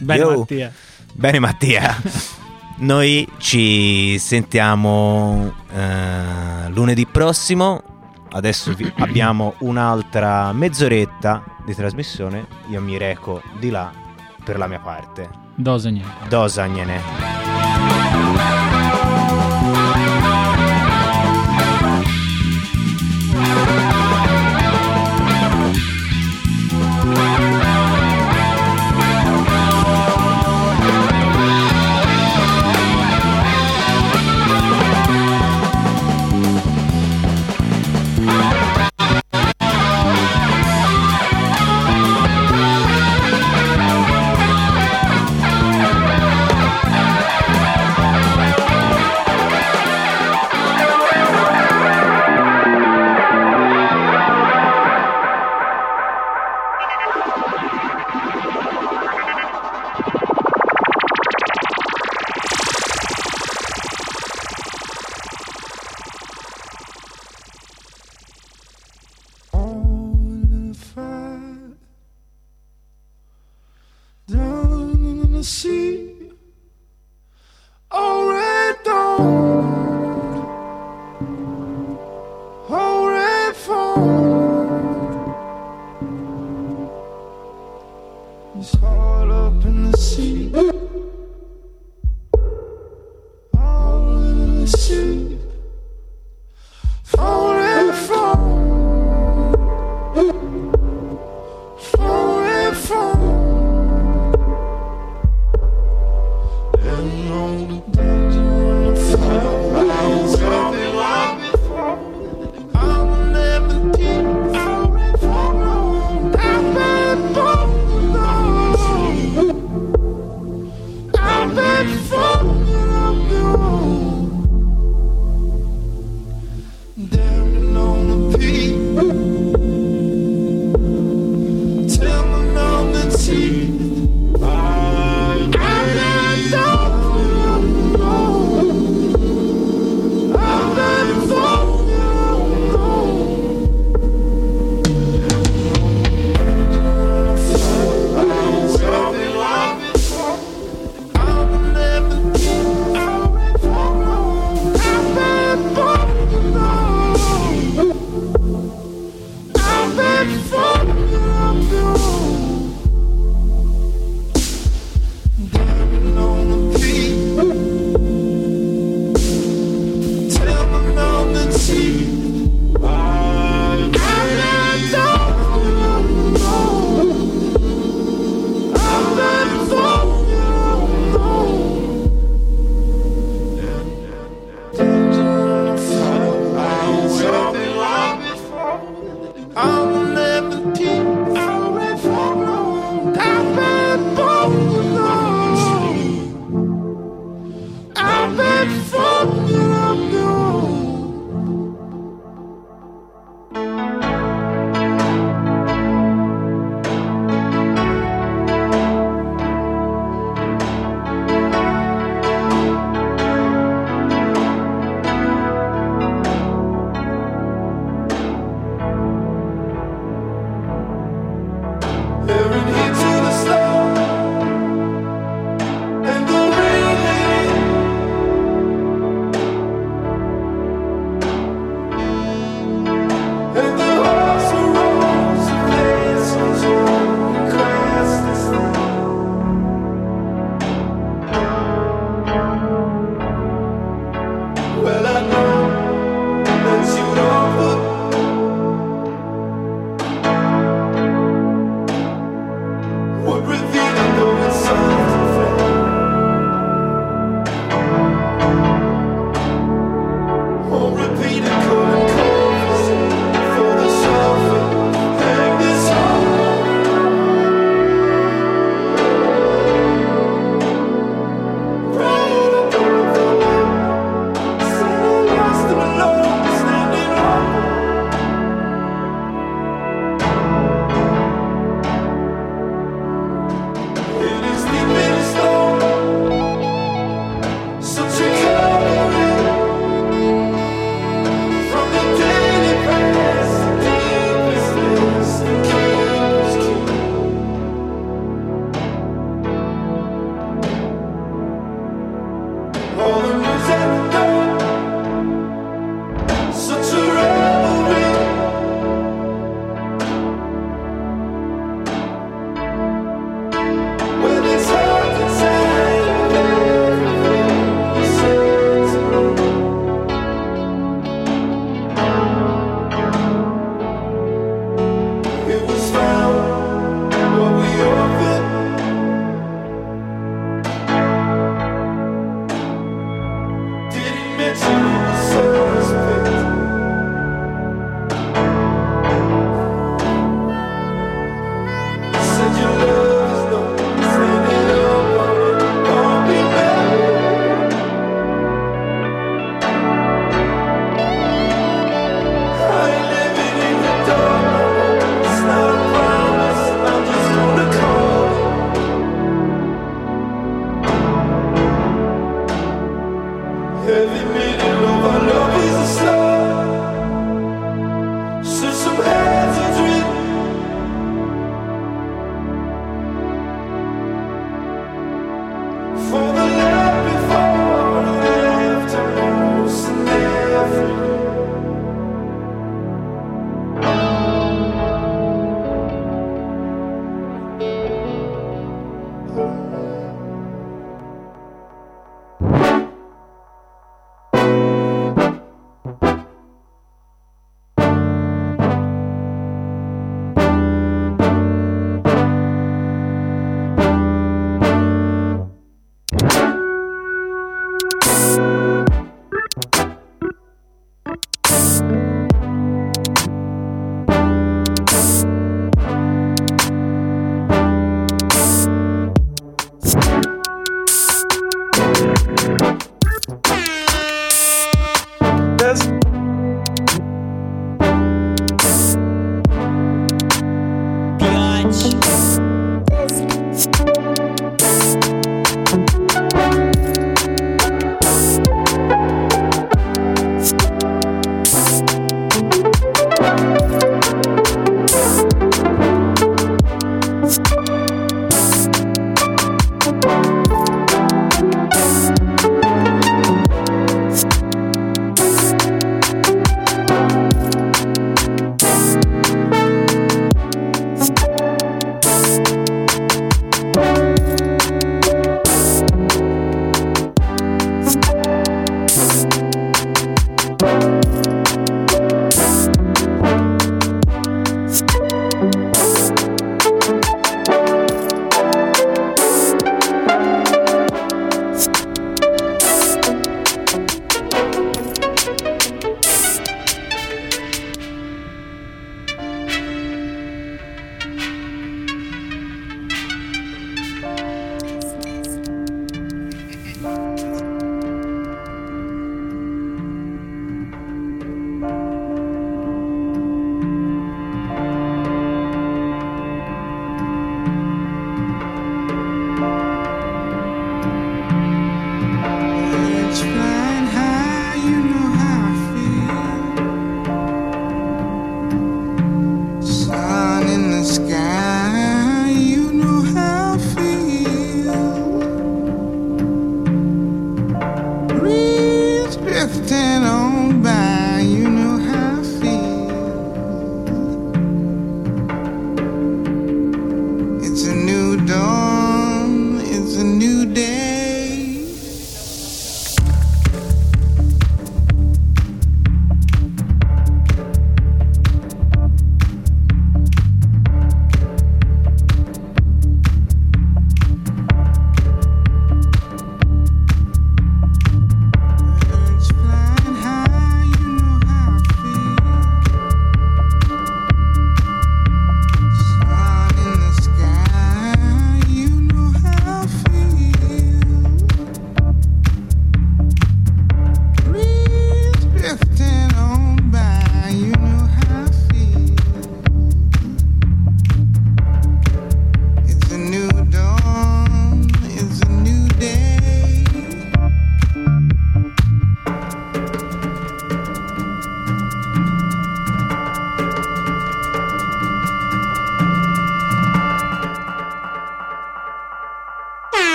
Bene, Yo. Mattia. Bene, Mattia. Noi ci sentiamo eh, lunedì prossimo. Adesso vi- abbiamo un'altra mezz'oretta di trasmissione. Io mi reco di là per la mia parte. Dosagne. Dosagnene.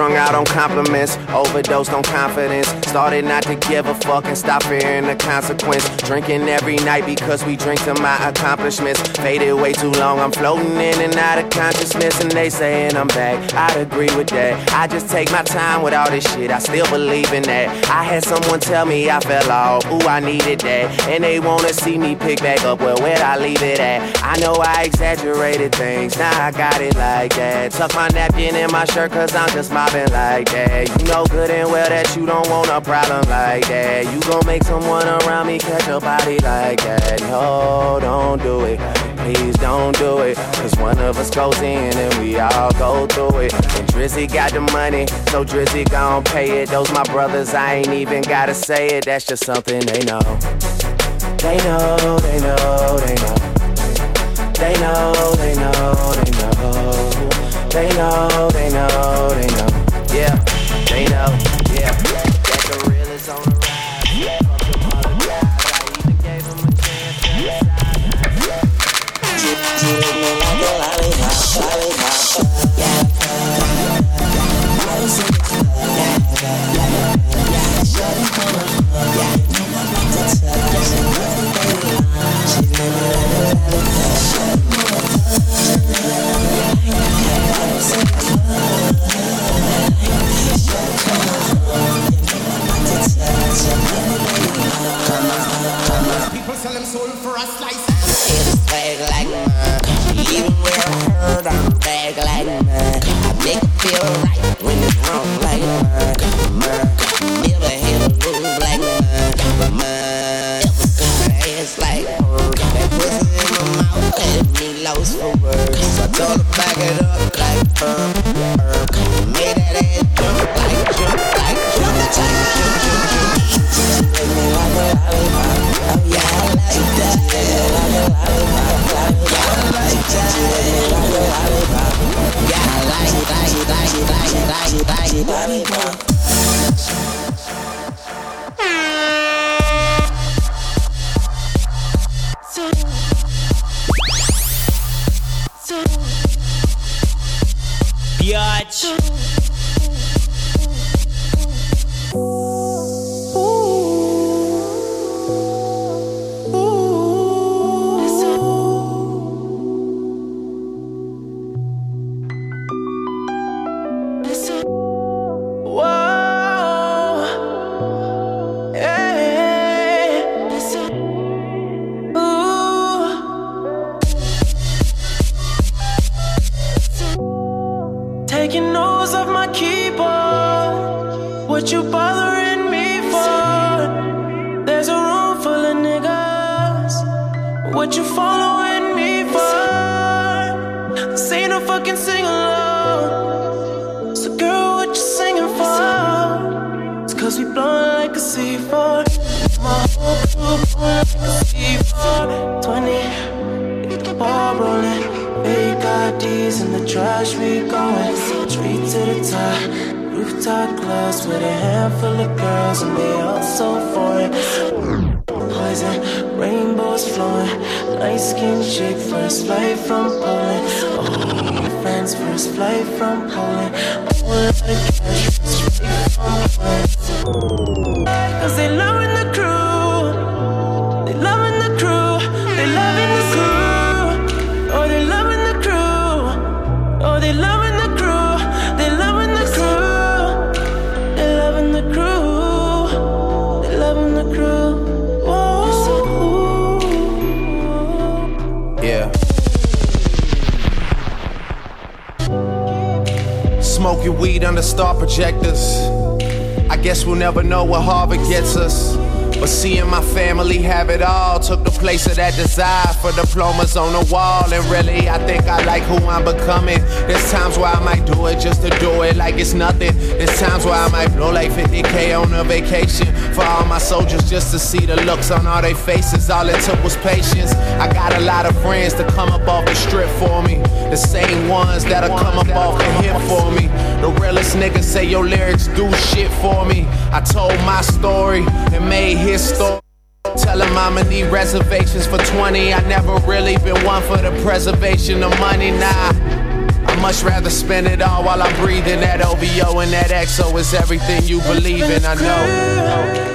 Strung out on compliments, overdosed on confidence. Started not to give a fuck and stop fearing the consequence. Drinking every night because we drink to my accomplishments. Faded way too long, I'm floating in and out of consciousness, and they saying I'm back. I'd agree with that. I just take my time with all this shit, I still believe in that. I had someone tell me I fell off, ooh, I needed that. And they wanna see me pick back up, well, where'd I leave it at? I know I exaggerated things, now I got it like that. Tuck my napkin in my shirt, cause I'm just mobbing like that. You know good and well that you don't want problem like that. You gon' make someone around me catch a body like that. No, don't do it. Please don't do it. Cause one of us goes in and we all go through it. And Drizzy got the money, so Drizzy gon' pay it. Those my brothers, I ain't even gotta say it. That's just something they know. They know, they know, they know. They know, they know, they know. They know, they know, they know. Yeah, they know, heard I'm bag like. I feel right when it's wrong like. Never had a move like. Ass like. That pussy in my mouth had me lost for words. I back it up like. Made that ass jump like jump like jump like jump jump I. Yeah, I like that. Like a lollipop. Yeah, I like it, like it, like it, like it, like it, like it, on the wall. And really, I think I like who I'm becoming. There's times where I might do it just to do it like it's nothing. There's times where I might blow like 50k on a vacation for all my soldiers just to see the looks on all their faces. All it took was patience. I got a lot of friends to come up off the strip for me. The same ones that'll come up off the hip for me. The realest niggas say your lyrics do shit for me. I told my story and made his story. Tell him I'ma need reservations for 20. I never really been one for the preservation of money, nah. I'm much rather spend it all while I'm breathing. That OVO and that XO is everything you believe in, I know.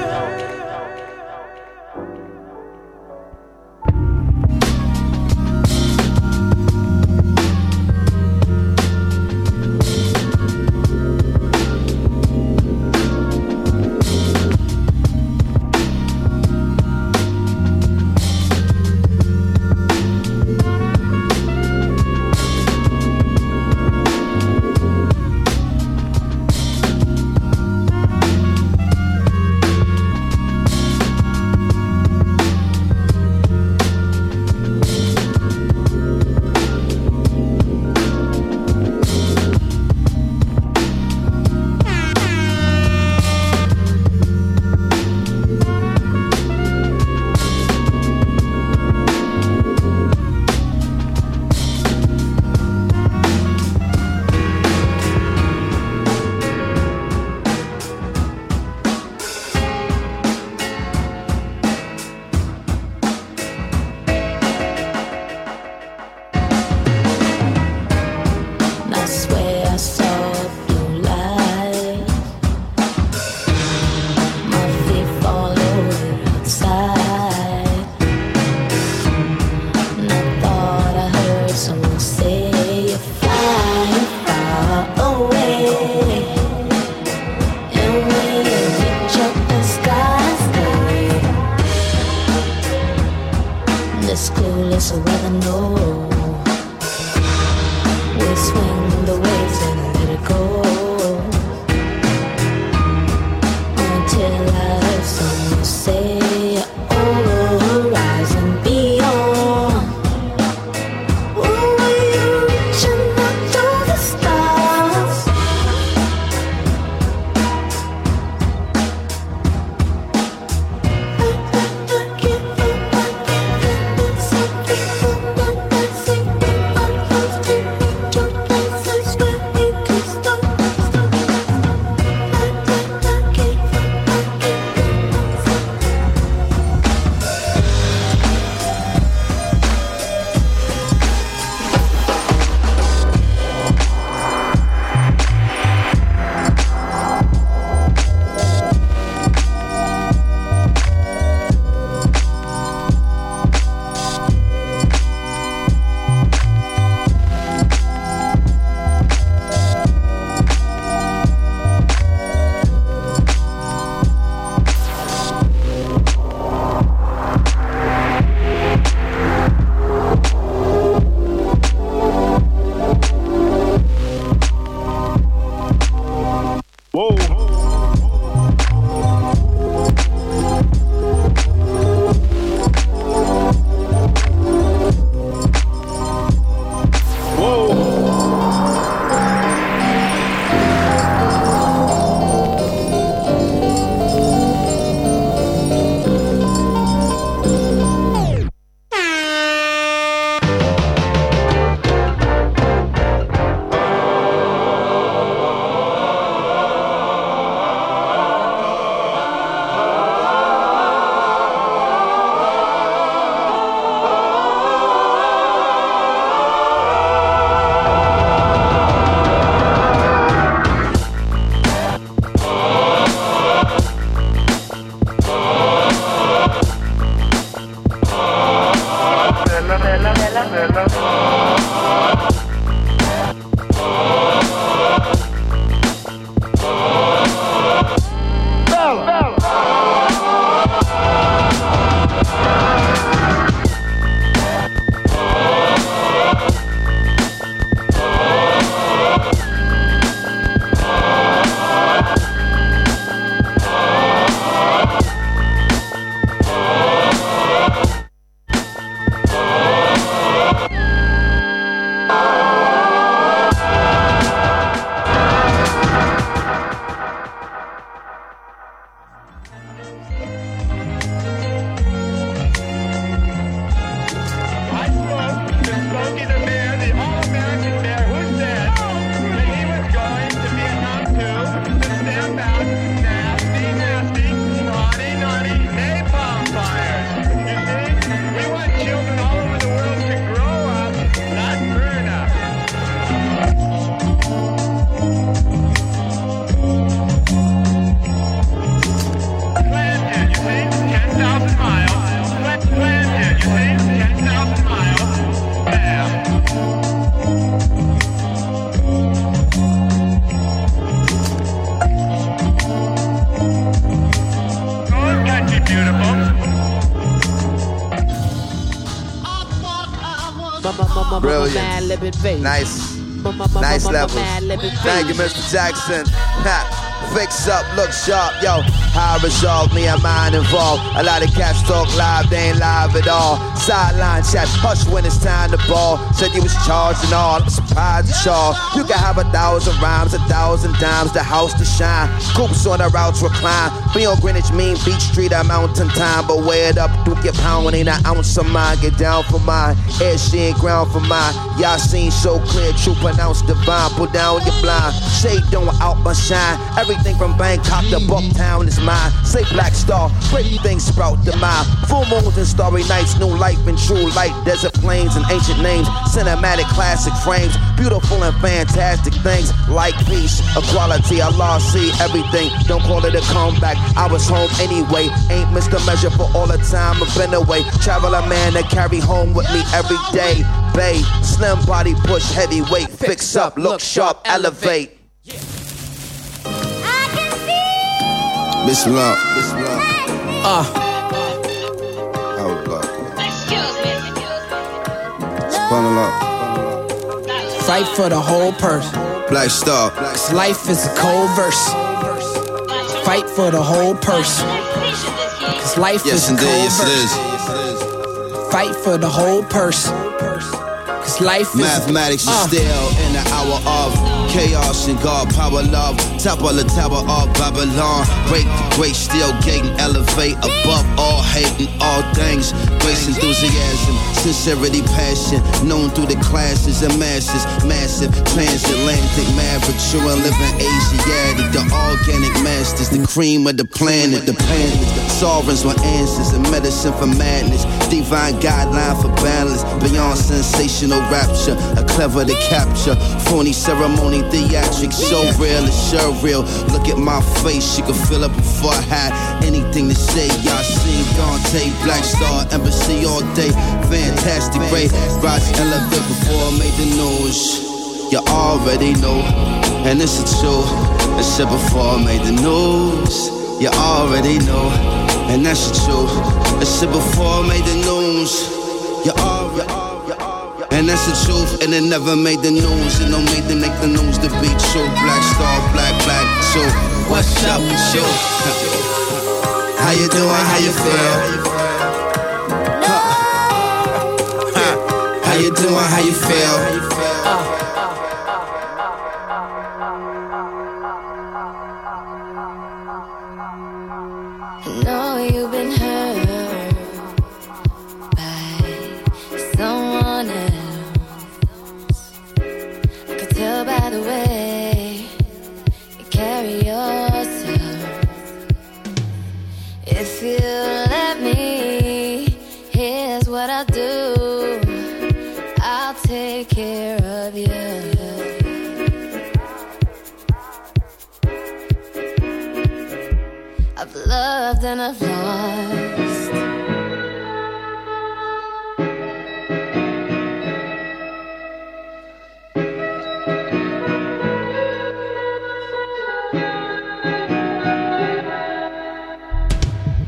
Brilliant. Nice. Nice levels. Thank you, Mr. Jackson. Fix up, look sharp, yo. How I resolve me and mine involved. A lot of cats talk live, they ain't live at all. Sideline chats, hush when it's time to ball. Said you was charged and all, I'm surprised at y'all. You can have a thousand rhymes, a thousand dimes, the house to shine. Coops on the routes recline. Be on Greenwich, Mean Beach Street, at Mountain Time. But wear it up, do get pound, ain't an ounce of mine. Get down for mine, air she ain't ground for mine. Y'all seen so clear, true pronounced divine. Pull down your blind, shade don't out my shine. Everything from Bangkok to Bucktown is Say Black Star, great things sprout the mind. Full moons and starry nights, new life and true light. Desert plains and ancient names, cinematic classic frames. Beautiful and fantastic things like peace, equality. Allah see everything. Don't call it a comeback. I was home anyway. Ain't missed a measure for all the time I've been away. Travel a man that carry home with me every day. Bay, slim body, push heavyweight. Fix up, look sharp, elevate. Miss Love. Uh. Oh, Lord. Spun up. Fight for the whole person. Black Star. Cause life is a cold verse. Fight for the whole person. Cause life Yes, is a cold Yes, verse. is. Fight for the whole person. Cause life is Mathematics is Uh. still in the hour of chaos and God power love. Top of the tower of Babylon. Break the great steel gate and elevate above all hate and all things. Grace, enthusiasm, sincerity, passion. Known through the classes and masses. Massive transatlantic maverick, true and living Asiatic. The organic masters, the cream of the planet, the planets. Sovereigns with answers and medicine for madness. Divine guideline for balance. Beyond sensational rapture, a clever to capture. Phony ceremony, theatrics, so real, it's sure real. Look at my face, you can feel it before I had anything to say. Y'all seen Dante, Black Star, Embassy all day. Fantastic Ray, rise elevate before I made the news. You already know, and it's the truth. I said before I made the news. You already know, and that's the truth. I said before I made the news. You already and that's the truth, and it never made the news. It don't make the make the news to be true. Black star, black, black, so What's up with you? How you doing? How you feel? How you doing? How you feel? know and I've lost.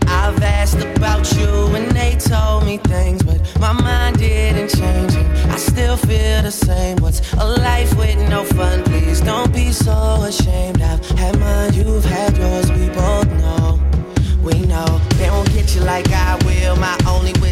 I've asked about you and they told me things, but my mind didn't change. And I still feel the same. What's a life with no fun? Please don't be so ashamed.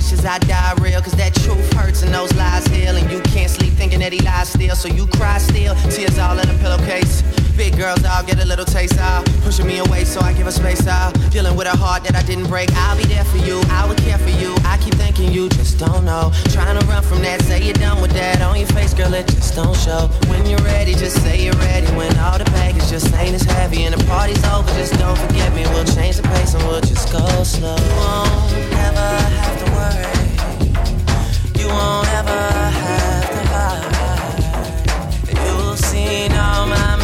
Only wish is I die real. Cause that truth hurts and those lies heal. And you can't sleep thinking that he lies still. So you cry still. Tears all in a pillowcase. Big girls, I'll get a little taste out. Pushing me away so I give her space out. Dealing with a heart that I didn't break. I'll be there for you. I will care for you. I keep thinking you just don't know. Trying to run from that. Say you're done with that. On your face, girl, it just don't show. When you're ready, just say you're ready. When all the baggage just ain't as heavy and the party's over, just don't forget me. We'll change the pace and we'll just go slow. You won't ever have to worry. You won't ever have to hide. You've seen all my